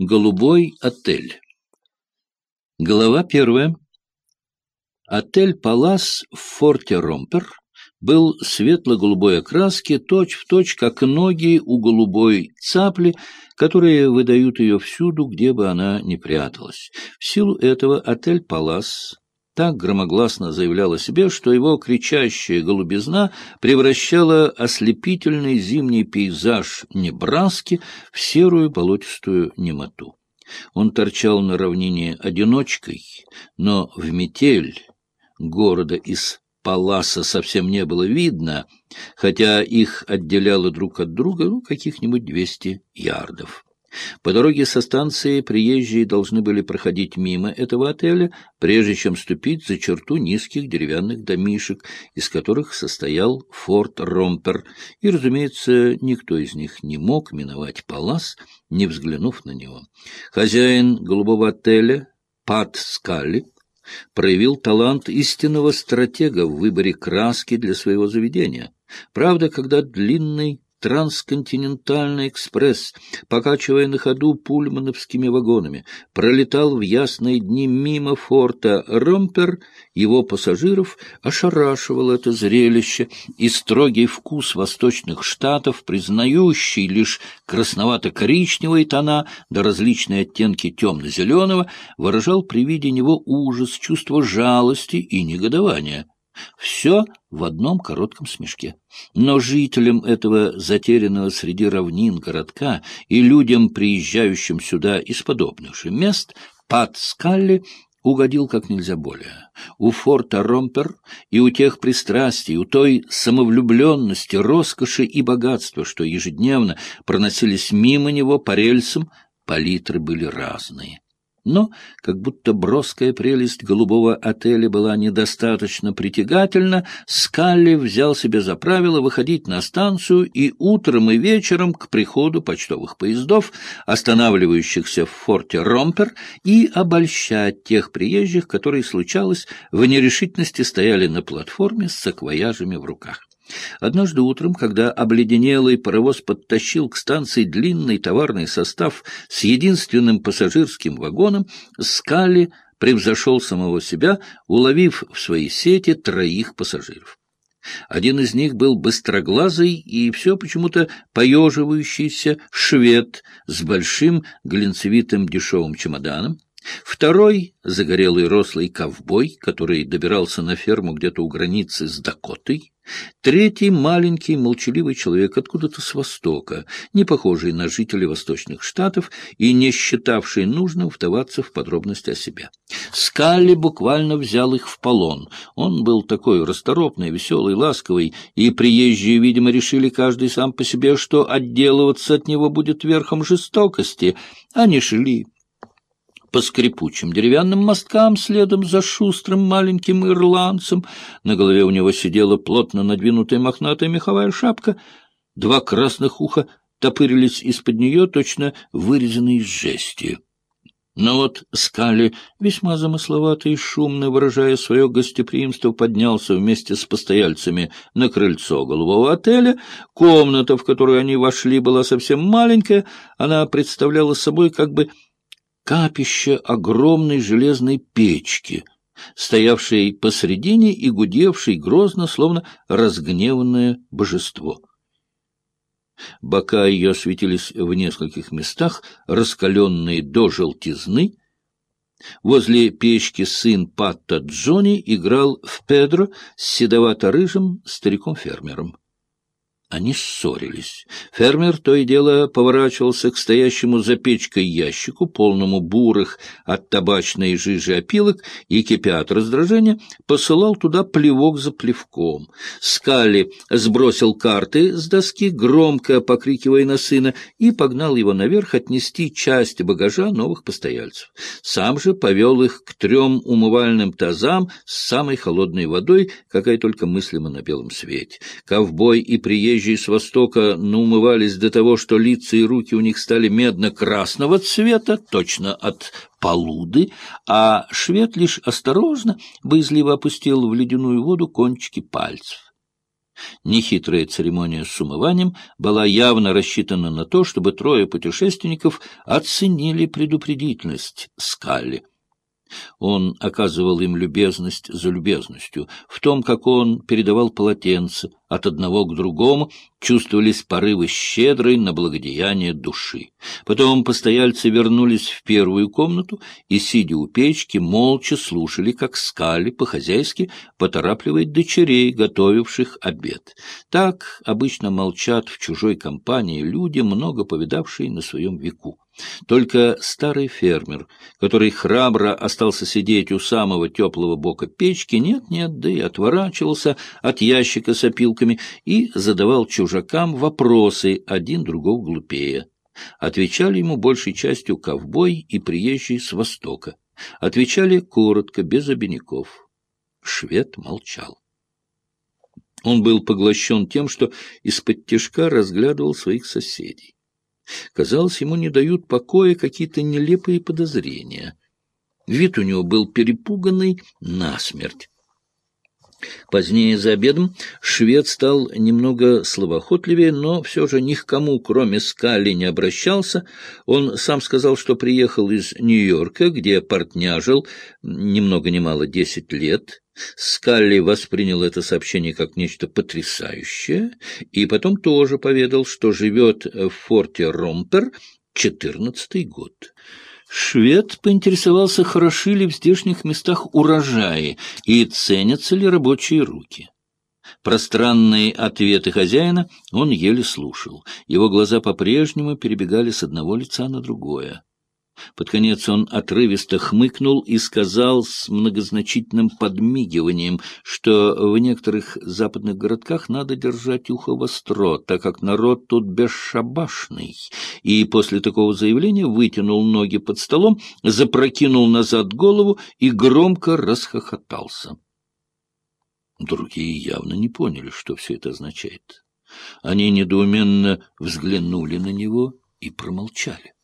Голубой отель. Глава первая. Отель «Палас» в форте Ромпер был светло-голубой окраски, точь-в-точь, как ноги у голубой цапли, которые выдают ее всюду, где бы она ни пряталась. В силу этого отель «Палас» так громогласно заявлял о себе, что его кричащая голубизна превращала ослепительный зимний пейзаж Небраски в серую болотистую немоту. Он торчал на равнине одиночкой, но в метель города из Паласа совсем не было видно, хотя их отделяло друг от друга ну, каких-нибудь двести ярдов. По дороге со станции приезжие должны были проходить мимо этого отеля, прежде чем ступить за черту низких деревянных домишек, из которых состоял форт Ромпер, и, разумеется, никто из них не мог миновать Палас, не взглянув на него. Хозяин голубого отеля, Пат Скалли, проявил талант истинного стратега в выборе краски для своего заведения. Правда, когда длинный трансконтинентальный экспресс, покачивая на ходу пульмановскими вагонами, пролетал в ясные дни мимо форта Ромпер, его пассажиров ошарашивало это зрелище, и строгий вкус восточных штатов, признающий лишь красновато-коричневые тона да различные оттенки темно-зеленого, выражал при виде него ужас, чувство жалости и негодования. Все в одном коротком смешке. Но жителям этого затерянного среди равнин городка и людям, приезжающим сюда из подобных же мест, Пат Скалли угодил как нельзя более. У форта Ромпер и у тех пристрастий, у той самовлюбленности, роскоши и богатства, что ежедневно проносились мимо него по рельсам, палитры были разные. Но, как будто броская прелесть голубого отеля была недостаточно притягательна, Скалли взял себе за правило выходить на станцию и утром и вечером к приходу почтовых поездов, останавливающихся в форте Ромпер, и обольщать тех приезжих, которые, случалось, в нерешительности стояли на платформе с саквояжами в руках. Однажды утром, когда обледенелый паровоз подтащил к станции длинный товарный состав с единственным пассажирским вагоном, Скали превзошел самого себя, уловив в своей сети троих пассажиров. Один из них был быстроглазый и все почему-то поеживающийся швед с большим глинцевитым дешевым чемоданом, Второй — загорелый рослый ковбой, который добирался на ферму где-то у границы с Дакотой. Третий — маленький молчаливый человек откуда-то с востока, не похожий на жителей восточных штатов и не считавший нужным вдаваться в подробности о себе. Скалли буквально взял их в полон. Он был такой расторопный, веселый, ласковый, и приезжие, видимо, решили каждый сам по себе, что отделываться от него будет верхом жестокости. Они шли по скрипучим деревянным мосткам следом за шустрым маленьким ирландцем. На голове у него сидела плотно надвинутая мохнатая меховая шапка. Два красных уха топырились из-под нее, точно вырезанные из жести. Но вот Скали, весьма замысловато и шумно выражая свое гостеприимство, поднялся вместе с постояльцами на крыльцо голубого отеля. Комната, в которую они вошли, была совсем маленькая. Она представляла собой как бы капище огромной железной печки, стоявшей посредине и гудевшей грозно, словно разгневанное божество. Бока ее светились в нескольких местах, раскаленные до желтизны. Возле печки сын Патта Джонни играл в Педро с седовато-рыжим стариком-фермером. Они ссорились. Фермер то и дело поворачивался к стоящему за печкой ящику, полному бурых от табачной жижи опилок, и, кипя от раздражения, посылал туда плевок за плевком. Скали сбросил карты с доски, громко покрикивая на сына, и погнал его наверх отнести часть багажа новых постояльцев. Сам же повел их к трем умывальным тазам с самой холодной водой, какая только мыслима на белом свете. Ковбой и приезжий приезжие с востока наумывались до того, что лица и руки у них стали медно-красного цвета, точно от полуды, а швед лишь осторожно, боязливо опустил в ледяную воду кончики пальцев. Нехитрая церемония с умыванием была явно рассчитана на то, чтобы трое путешественников оценили предупредительность Скалли. Он оказывал им любезность за любезностью. В том, как он передавал полотенце от одного к другому, чувствовались порывы щедрой на благодеяние души. Потом постояльцы вернулись в первую комнату и, сидя у печки, молча слушали, как скали по-хозяйски поторапливает дочерей, готовивших обед. Так обычно молчат в чужой компании люди, много повидавшие на своем веку. Только старый фермер, который храбро остался сидеть у самого теплого бока печки, нет-нет, да и отворачивался от ящика с опилками и задавал чужакам вопросы, один другого глупее. Отвечали ему большей частью ковбой и приезжий с Востока. Отвечали коротко, без обиняков. Швед молчал. Он был поглощен тем, что из-под тяжка разглядывал своих соседей. Казалось, ему не дают покоя какие-то нелепые подозрения. Вид у него был перепуганный насмерть. Позднее за обедом швед стал немного словоохотливее, но все же ни к кому, кроме Скали, не обращался. Он сам сказал, что приехал из Нью-Йорка, где портняжил ни много ни мало десять лет, Скалли воспринял это сообщение как нечто потрясающее, и потом тоже поведал, что живет в форте Ромпер четырнадцатый год. Швед поинтересовался, хороши ли в здешних местах урожаи и ценятся ли рабочие руки. Пространные ответы хозяина он еле слушал. Его глаза по-прежнему перебегали с одного лица на другое. Под конец он отрывисто хмыкнул и сказал с многозначительным подмигиванием, что в некоторых западных городках надо держать ухо востро, так как народ тут бесшабашный. И после такого заявления вытянул ноги под столом, запрокинул назад голову и громко расхохотался. Другие явно не поняли, что все это означает. Они недоуменно взглянули на него и промолчали.